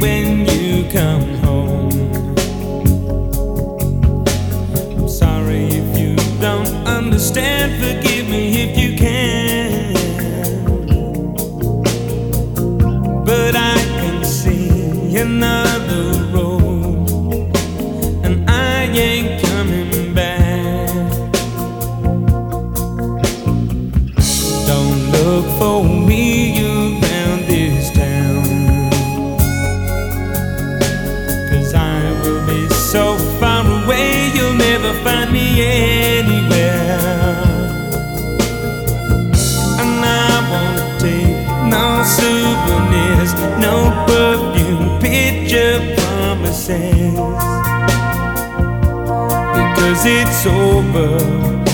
when you come home. I'm sorry if you don't understand, forgive me if you can. But I can see another. Because it's over.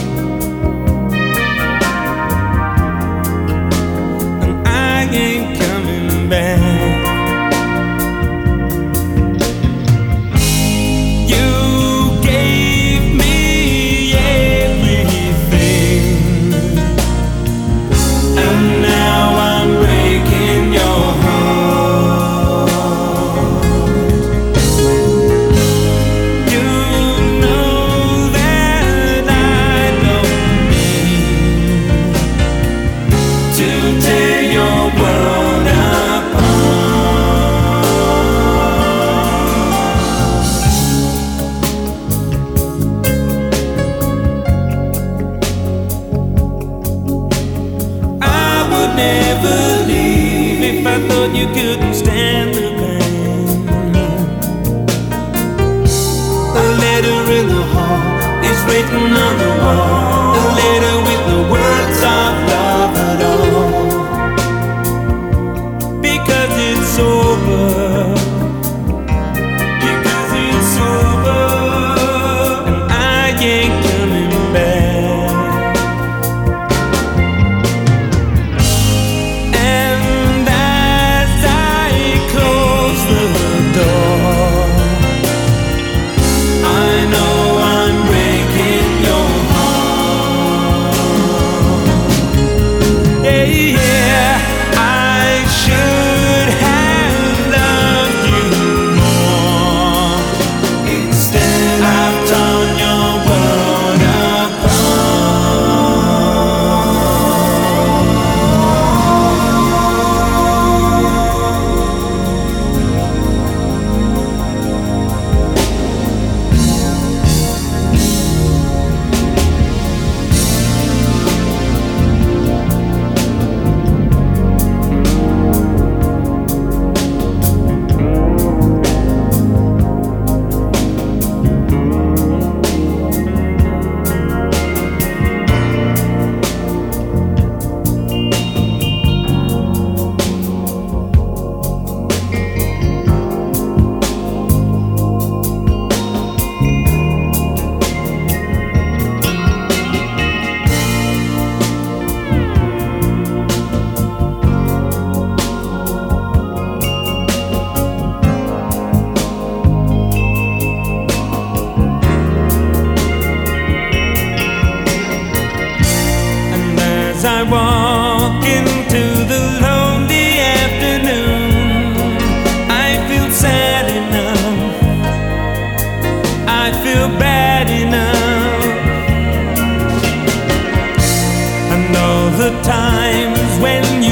Written on the wall. A letter with the words of love at all. Because it's over. I walk into the lonely afternoon, I feel sad enough. I feel bad enough. And all the times when